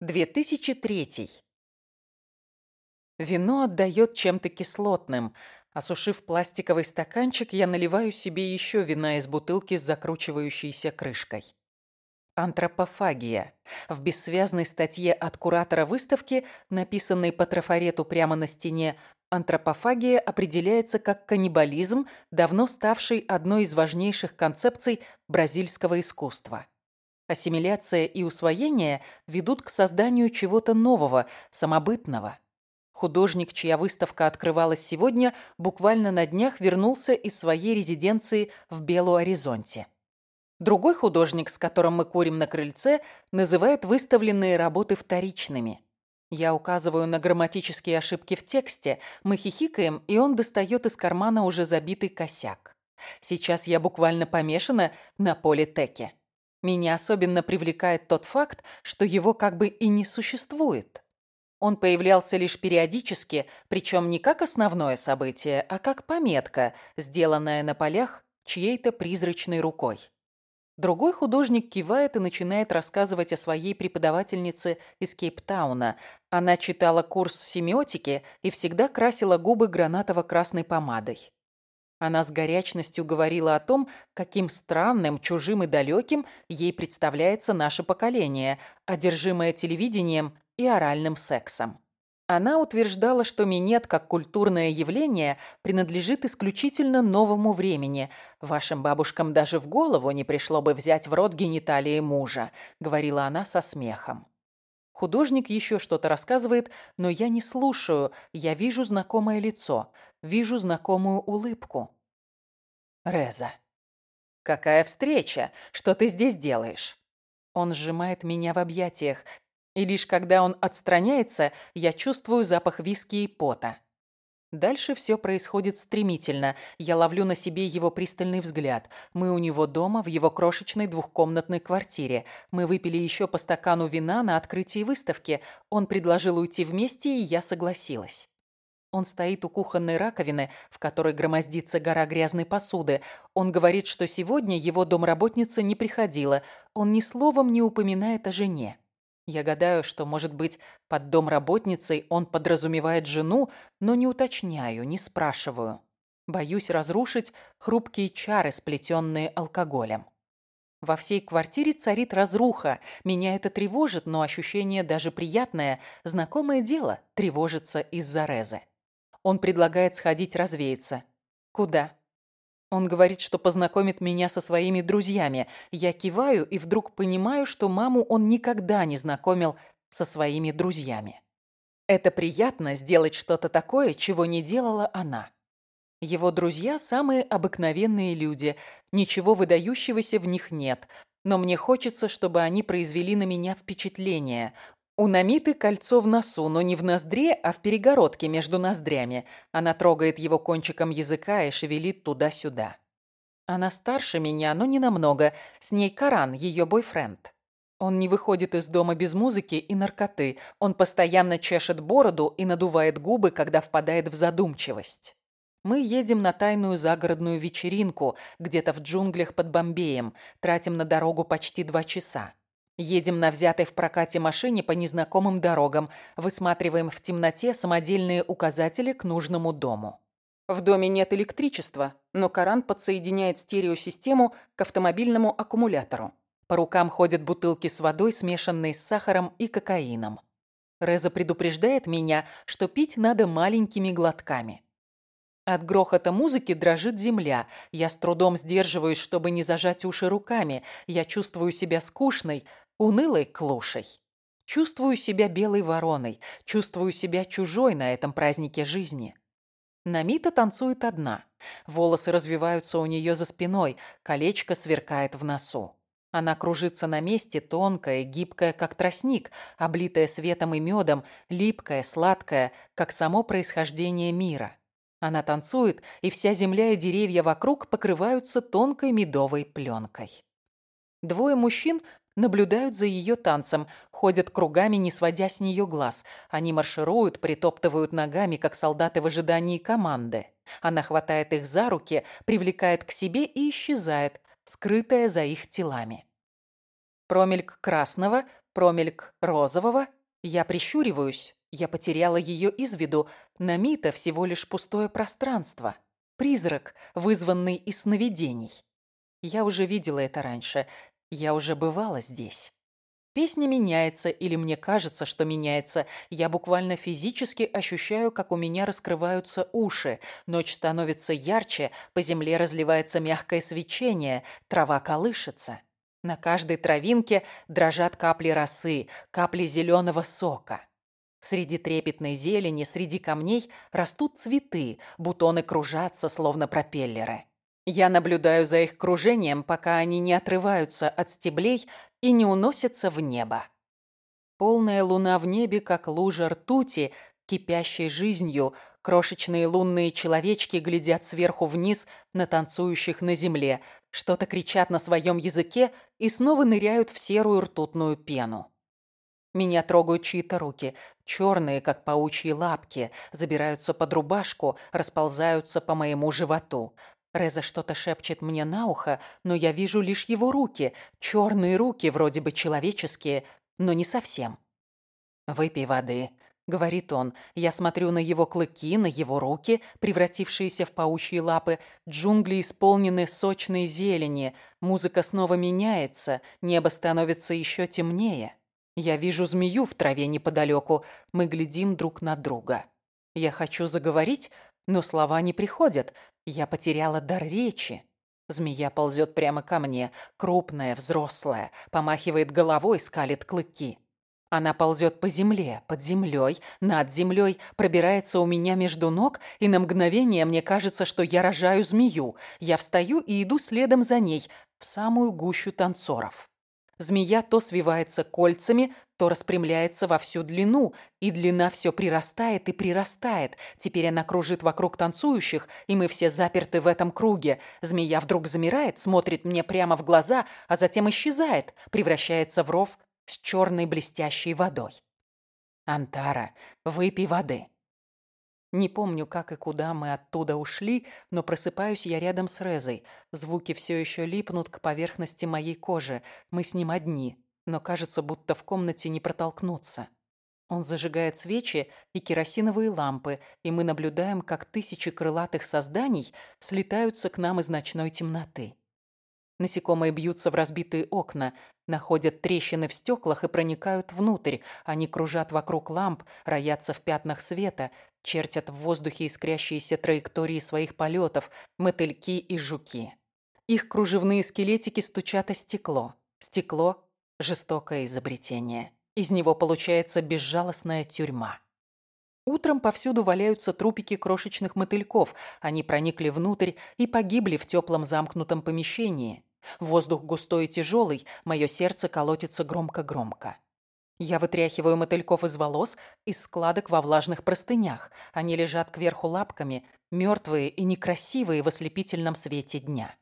2003. Вино отдает чем-то кислотным. Осушив пластиковый стаканчик, я наливаю себе еще вина из бутылки с закручивающейся крышкой. Антропофагия. В бессвязной статье от куратора выставки, написанной по трафарету прямо на стене, антропофагия определяется как каннибализм, давно ставший одной из важнейших концепций бразильского искусства. Ассимиляция и усвоение ведут к созданию чего-то нового, самобытного. Художник, чья выставка открывалась сегодня, буквально на днях вернулся из своей резиденции в Белу-Оризонте. Другой художник, с которым мы курим на крыльце, называет выставленные работы вторичными. Я указываю на грамматические ошибки в тексте, мы хихикаем, и он достает из кармана уже забитый косяк. Сейчас я буквально помешана на политеке. Меня особенно привлекает тот факт, что его как бы и не существует. Он появлялся лишь периодически, причем не как основное событие, а как пометка, сделанная на полях чьей-то призрачной рукой. Другой художник кивает и начинает рассказывать о своей преподавательнице из Кейптауна. Она читала курс семиотики и всегда красила губы гранатово-красной помадой. Она с горячностью говорила о том, каким странным, чужим и далеким ей представляется наше поколение, одержимое телевидением и оральным сексом. Она утверждала, что минет как культурное явление принадлежит исключительно новому времени. Вашим бабушкам даже в голову не пришло бы взять в рот гениталии мужа, говорила она со смехом. Художник еще что-то рассказывает, но я не слушаю. Я вижу знакомое лицо, вижу знакомую улыбку. Реза. «Какая встреча? Что ты здесь делаешь?» Он сжимает меня в объятиях, и лишь когда он отстраняется, я чувствую запах виски и пота. Дальше все происходит стремительно. Я ловлю на себе его пристальный взгляд. Мы у него дома, в его крошечной двухкомнатной квартире. Мы выпили еще по стакану вина на открытии выставки. Он предложил уйти вместе, и я согласилась. Он стоит у кухонной раковины, в которой громоздится гора грязной посуды. Он говорит, что сегодня его домработница не приходила. Он ни словом не упоминает о жене. Я гадаю, что, может быть, под домработницей он подразумевает жену, но не уточняю, не спрашиваю. Боюсь разрушить хрупкие чары, сплетенные алкоголем. Во всей квартире царит разруха. Меня это тревожит, но ощущение даже приятное, знакомое дело, тревожится из-за Резы. Он предлагает сходить развеяться. Куда? Он говорит, что познакомит меня со своими друзьями. Я киваю и вдруг понимаю, что маму он никогда не знакомил со своими друзьями. Это приятно сделать что-то такое, чего не делала она. Его друзья – самые обыкновенные люди, ничего выдающегося в них нет, но мне хочется, чтобы они произвели на меня впечатление. У Намиты кольцо в носу, но не в ноздре, а в перегородке между ноздрями. Она трогает его кончиком языка и шевелит туда-сюда. Она старше меня, но не намного. С ней Каран, ее бойфренд. Он не выходит из дома без музыки и наркоты. Он постоянно чешет бороду и надувает губы, когда впадает в задумчивость. Мы едем на тайную загородную вечеринку, где-то в джунглях под Бомбеем, тратим на дорогу почти два часа. Едем на взятой в прокате машине по незнакомым дорогам, высматриваем в темноте самодельные указатели к нужному дому. В доме нет электричества, но Коран подсоединяет стереосистему к автомобильному аккумулятору. По рукам ходят бутылки с водой, смешанной с сахаром и кокаином. Реза предупреждает меня, что пить надо маленькими глотками. От грохота музыки дрожит земля. Я с трудом сдерживаюсь, чтобы не зажать уши руками. Я чувствую себя скучной, унылой клушей. Чувствую себя белой вороной, чувствую себя чужой на этом празднике жизни. Намита танцует одна. Волосы развиваются у нее за спиной, колечко сверкает в носу. Она кружится на месте, тонкая, гибкая, как тростник, облитая светом и медом, липкая, сладкая, как само происхождение мира. Она танцует, и вся земля и деревья вокруг покрываются тонкой медовой пленкой. Двое мужчин наблюдают за ее танцем, ходят кругами, не сводя с нее глаз. Они маршируют, притоптывают ногами, как солдаты в ожидании команды. Она хватает их за руки, привлекает к себе и исчезает, скрытая за их телами. Промельк красного, промельк розового, я прищуриваюсь, я потеряла ее из виду, на Мита всего лишь пустое пространство. Призрак, вызванный из сновидений. Я уже видела это раньше, я уже бывала здесь. Песня меняется, или мне кажется, что меняется. Я буквально физически ощущаю, как у меня раскрываются уши. Ночь становится ярче, по земле разливается мягкое свечение, трава колышется. На каждой травинке дрожат капли росы, капли зеленого сока. Среди трепетной зелени, среди камней растут цветы, бутоны кружатся, словно пропеллеры. Я наблюдаю за их кружением, пока они не отрываются от стеблей и не уносятся в небо. Полная луна в небе, как лужа ртути, кипящей жизнью, крошечные лунные человечки глядят сверху вниз на танцующих на земле, что-то кричат на своем языке и снова ныряют в серую ртутную пену. Меня трогают чьи-то руки, черные, как паучьи лапки, забираются под рубашку, расползаются по моему животу. Реза что-то шепчет мне на ухо, но я вижу лишь его руки. Черные руки, вроде бы человеческие, но не совсем. «Выпей воды», — говорит он. Я смотрю на его клыки, на его руки, превратившиеся в паучьи лапы. Джунгли исполнены сочной зелени. Музыка снова меняется, небо становится еще темнее. Я вижу змею в траве неподалеку. Мы глядим друг на друга. Я хочу заговорить, но слова не приходят. Я потеряла дар речи. Змея ползет прямо ко мне, крупная, взрослая, помахивает головой, скалит клыки. Она ползет по земле, под землей, над землей, пробирается у меня между ног, и на мгновение мне кажется, что я рожаю змею. Я встаю и иду следом за ней, в самую гущу танцоров. Змея то свивается кольцами, то распрямляется во всю длину, и длина все прирастает и прирастает. Теперь она кружит вокруг танцующих, и мы все заперты в этом круге. Змея вдруг замирает, смотрит мне прямо в глаза, а затем исчезает, превращается в ров с черной блестящей водой. «Антара, выпей воды». Не помню, как и куда мы оттуда ушли, но просыпаюсь я рядом с Резой. Звуки все еще липнут к поверхности моей кожи. Мы с ним одни, но кажется, будто в комнате не протолкнуться. Он зажигает свечи и керосиновые лампы, и мы наблюдаем, как тысячи крылатых созданий слетаются к нам из ночной темноты. Насекомые бьются в разбитые окна, находят трещины в стеклах и проникают внутрь. Они кружат вокруг ламп, роятся в пятнах света, чертят в воздухе искрящиеся траектории своих полетов, мотыльки и жуки. Их кружевные скелетики стучат о стекло. Стекло – жестокое изобретение. Из него получается безжалостная тюрьма. Утром повсюду валяются трупики крошечных мотыльков. Они проникли внутрь и погибли в теплом замкнутом помещении. Воздух густой и тяжелый, мое сердце колотится громко-громко. Я вытряхиваю мотыльков из волос, из складок во влажных простынях. Они лежат кверху лапками, мертвые и некрасивые в ослепительном свете дня.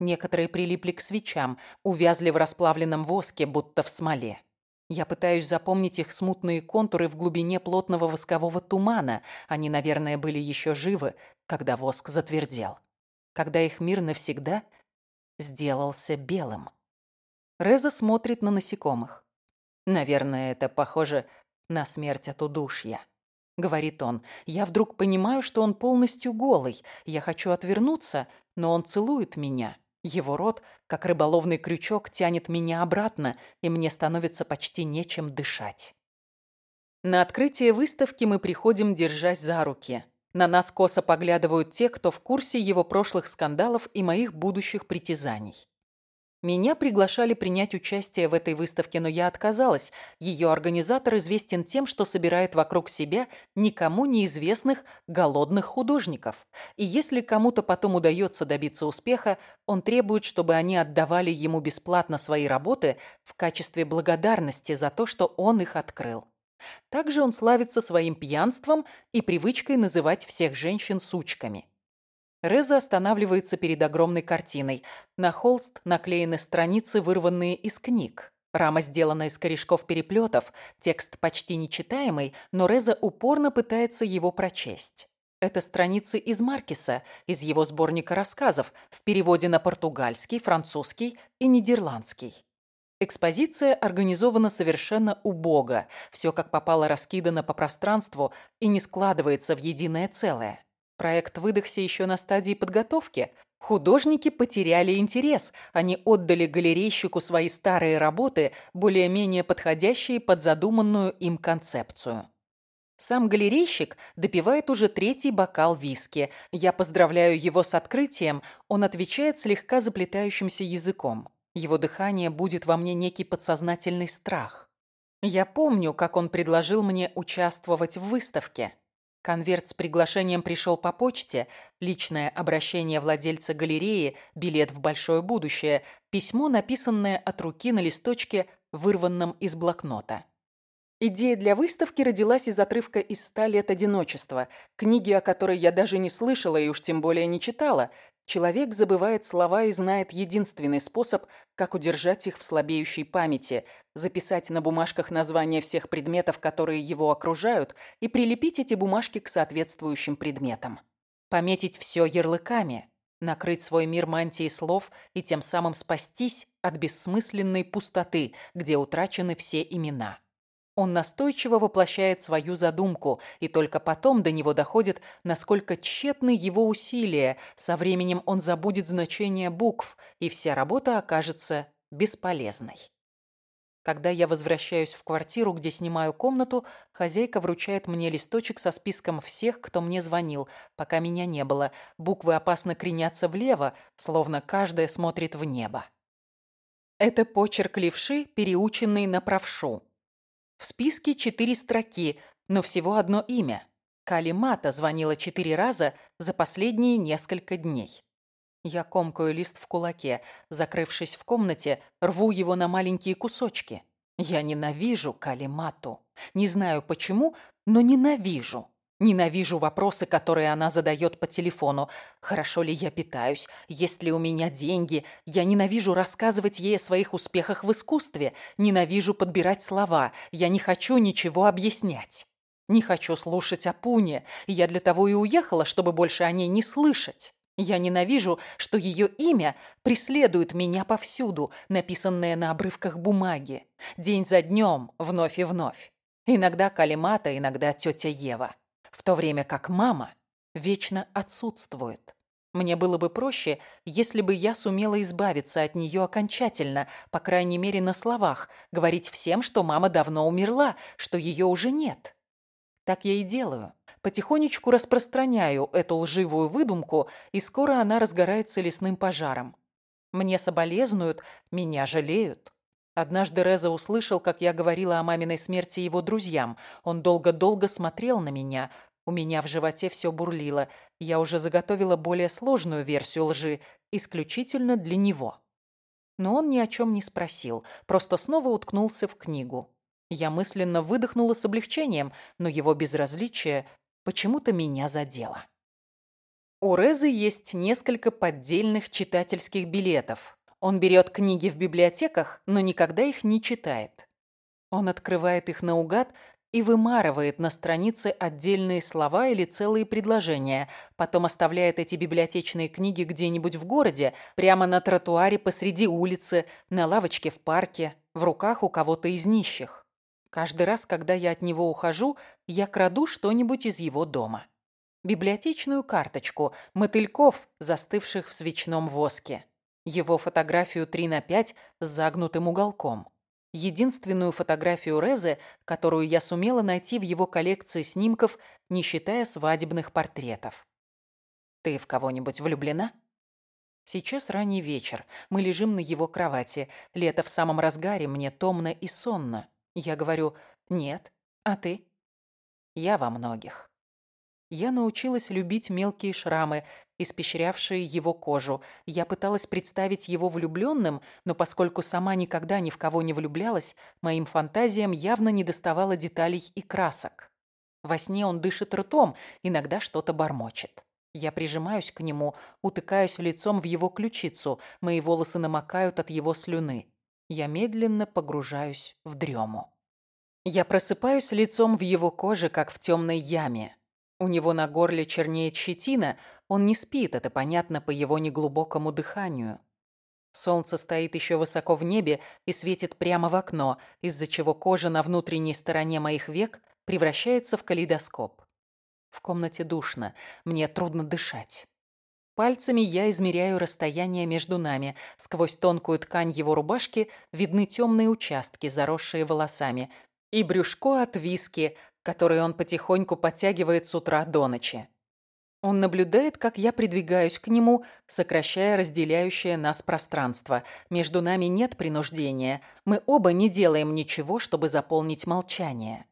Некоторые прилипли к свечам, увязли в расплавленном воске, будто в смоле. Я пытаюсь запомнить их смутные контуры в глубине плотного воскового тумана. Они, наверное, были еще живы, когда воск затвердел. Когда их мир навсегда сделался белым. Реза смотрит на насекомых. Наверное, это похоже на смерть от удушья. Говорит он. Я вдруг понимаю, что он полностью голый. Я хочу отвернуться, но он целует меня. Его рот, как рыболовный крючок, тянет меня обратно, и мне становится почти нечем дышать. На открытие выставки мы приходим, держась за руки. На нас косо поглядывают те, кто в курсе его прошлых скандалов и моих будущих притязаний. Меня приглашали принять участие в этой выставке, но я отказалась. Ее организатор известен тем, что собирает вокруг себя никому неизвестных голодных художников. И если кому-то потом удается добиться успеха, он требует, чтобы они отдавали ему бесплатно свои работы в качестве благодарности за то, что он их открыл. Также он славится своим пьянством и привычкой называть всех женщин сучками. Реза останавливается перед огромной картиной. На холст наклеены страницы, вырванные из книг. Рама сделана из корешков-переплетов, текст почти нечитаемый, но Реза упорно пытается его прочесть. Это страницы из Маркиса, из его сборника рассказов, в переводе на португальский, французский и нидерландский. Экспозиция организована совершенно убого, все как попало раскидано по пространству и не складывается в единое целое. Проект выдохся еще на стадии подготовки. Художники потеряли интерес, они отдали галерейщику свои старые работы, более-менее подходящие под задуманную им концепцию. Сам галерейщик допивает уже третий бокал виски. Я поздравляю его с открытием, он отвечает слегка заплетающимся языком. Его дыхание будет во мне некий подсознательный страх. Я помню, как он предложил мне участвовать в выставке. Конверт с приглашением пришел по почте, личное обращение владельца галереи, билет в большое будущее, письмо, написанное от руки на листочке, вырванном из блокнота. Идея для выставки родилась из отрывка из «Ста лет одиночества», книги, о которой я даже не слышала и уж тем более не читала, Человек забывает слова и знает единственный способ, как удержать их в слабеющей памяти, записать на бумажках названия всех предметов, которые его окружают, и прилепить эти бумажки к соответствующим предметам. Пометить все ярлыками, накрыть свой мир мантией слов и тем самым спастись от бессмысленной пустоты, где утрачены все имена. Он настойчиво воплощает свою задумку, и только потом до него доходит, насколько тщетны его усилия. Со временем он забудет значение букв, и вся работа окажется бесполезной. Когда я возвращаюсь в квартиру, где снимаю комнату, хозяйка вручает мне листочек со списком всех, кто мне звонил, пока меня не было. Буквы опасно кренятся влево, словно каждая смотрит в небо. Это почерк левши, переученный на правшу. В списке четыре строки, но всего одно имя. Калимата звонила четыре раза за последние несколько дней. Я комкаю лист в кулаке, закрывшись в комнате, рву его на маленькие кусочки. Я ненавижу Калимату. Не знаю почему, но ненавижу. Ненавижу вопросы, которые она задает по телефону. Хорошо ли я питаюсь? Есть ли у меня деньги? Я ненавижу рассказывать ей о своих успехах в искусстве. Ненавижу подбирать слова. Я не хочу ничего объяснять. Не хочу слушать о Пуне. Я для того и уехала, чтобы больше о ней не слышать. Я ненавижу, что ее имя преследует меня повсюду, написанное на обрывках бумаги. День за днем, вновь и вновь. Иногда Калимата, иногда тетя Ева в то время как мама вечно отсутствует. Мне было бы проще, если бы я сумела избавиться от нее окончательно, по крайней мере на словах, говорить всем, что мама давно умерла, что ее уже нет. Так я и делаю. Потихонечку распространяю эту лживую выдумку, и скоро она разгорается лесным пожаром. Мне соболезнуют, меня жалеют. Однажды Реза услышал, как я говорила о маминой смерти его друзьям. Он долго-долго смотрел на меня, у меня в животе все бурлило. Я уже заготовила более сложную версию лжи, исключительно для него. Но он ни о чем не спросил, просто снова уткнулся в книгу. Я мысленно выдохнула с облегчением, но его безразличие почему-то меня задело. У Резы есть несколько поддельных читательских билетов. Он берет книги в библиотеках, но никогда их не читает. Он открывает их наугад и вымарывает на странице отдельные слова или целые предложения, потом оставляет эти библиотечные книги где-нибудь в городе, прямо на тротуаре посреди улицы, на лавочке в парке, в руках у кого-то из нищих. Каждый раз, когда я от него ухожу, я краду что-нибудь из его дома. Библиотечную карточку, мотыльков, застывших в свечном воске. Его фотографию 3 на 5 с загнутым уголком единственную фотографию Резе, которую я сумела найти в его коллекции снимков, не считая свадебных портретов. «Ты в кого-нибудь влюблена?» Сейчас ранний вечер. Мы лежим на его кровати. Лето в самом разгаре, мне томно и сонно. Я говорю «нет». А ты? Я во многих. Я научилась любить мелкие шрамы, испещрявшие его кожу. Я пыталась представить его влюбленным, но поскольку сама никогда ни в кого не влюблялась, моим фантазиям явно не доставало деталей и красок. Во сне он дышит ртом, иногда что-то бормочет. Я прижимаюсь к нему, утыкаюсь лицом в его ключицу, мои волосы намокают от его слюны. Я медленно погружаюсь в дрему. Я просыпаюсь лицом в его коже, как в темной яме. У него на горле чернеет щетина, он не спит, это понятно по его неглубокому дыханию. Солнце стоит еще высоко в небе и светит прямо в окно, из-за чего кожа на внутренней стороне моих век превращается в калейдоскоп. В комнате душно, мне трудно дышать. Пальцами я измеряю расстояние между нами. Сквозь тонкую ткань его рубашки видны темные участки, заросшие волосами, и брюшко от виски, который он потихоньку подтягивает с утра до ночи. Он наблюдает, как я придвигаюсь к нему, сокращая разделяющее нас пространство. Между нами нет принуждения. Мы оба не делаем ничего, чтобы заполнить молчание.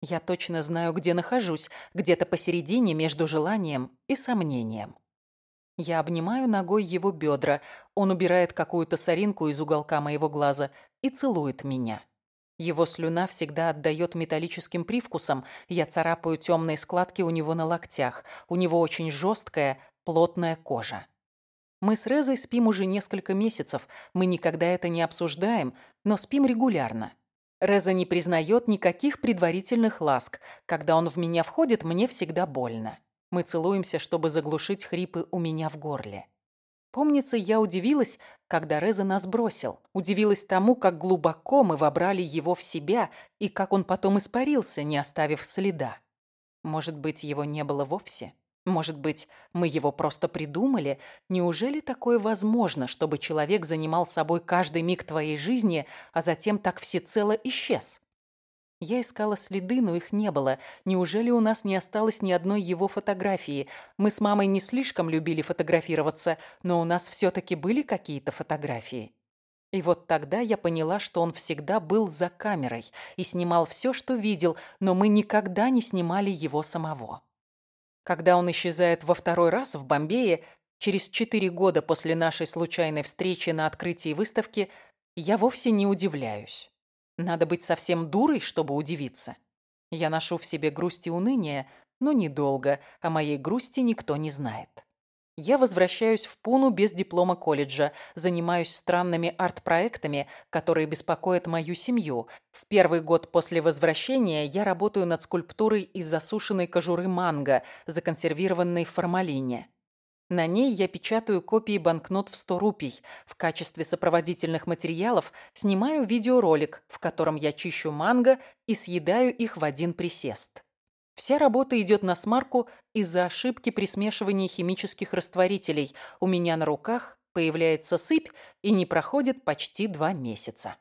Я точно знаю, где нахожусь, где-то посередине между желанием и сомнением. Я обнимаю ногой его бедра, он убирает какую-то соринку из уголка моего глаза и целует меня. Его слюна всегда отдает металлическим привкусом. Я царапаю темные складки у него на локтях. У него очень жесткая, плотная кожа. Мы с Резой спим уже несколько месяцев. Мы никогда это не обсуждаем, но спим регулярно. Реза не признает никаких предварительных ласк. Когда он в меня входит, мне всегда больно. Мы целуемся, чтобы заглушить хрипы у меня в горле. Помнится, я удивилась, когда Реза нас бросил. Удивилась тому, как глубоко мы вобрали его в себя и как он потом испарился, не оставив следа. Может быть, его не было вовсе? Может быть, мы его просто придумали? Неужели такое возможно, чтобы человек занимал собой каждый миг твоей жизни, а затем так всецело исчез? Я искала следы, но их не было. Неужели у нас не осталось ни одной его фотографии? Мы с мамой не слишком любили фотографироваться, но у нас все-таки были какие-то фотографии. И вот тогда я поняла, что он всегда был за камерой и снимал все, что видел, но мы никогда не снимали его самого. Когда он исчезает во второй раз в Бомбее, через четыре года после нашей случайной встречи на открытии выставки, я вовсе не удивляюсь. Надо быть совсем дурой, чтобы удивиться. Я ношу в себе грусть и уныние, но недолго, о моей грусти никто не знает. Я возвращаюсь в Пуну без диплома колледжа, занимаюсь странными арт-проектами, которые беспокоят мою семью. В первый год после возвращения я работаю над скульптурой из засушенной кожуры манго, законсервированной в формалине. На ней я печатаю копии банкнот в 100 рупий. В качестве сопроводительных материалов снимаю видеоролик, в котором я чищу манго и съедаю их в один присест. Вся работа идет на смарку из-за ошибки при смешивании химических растворителей. У меня на руках появляется сыпь и не проходит почти два месяца.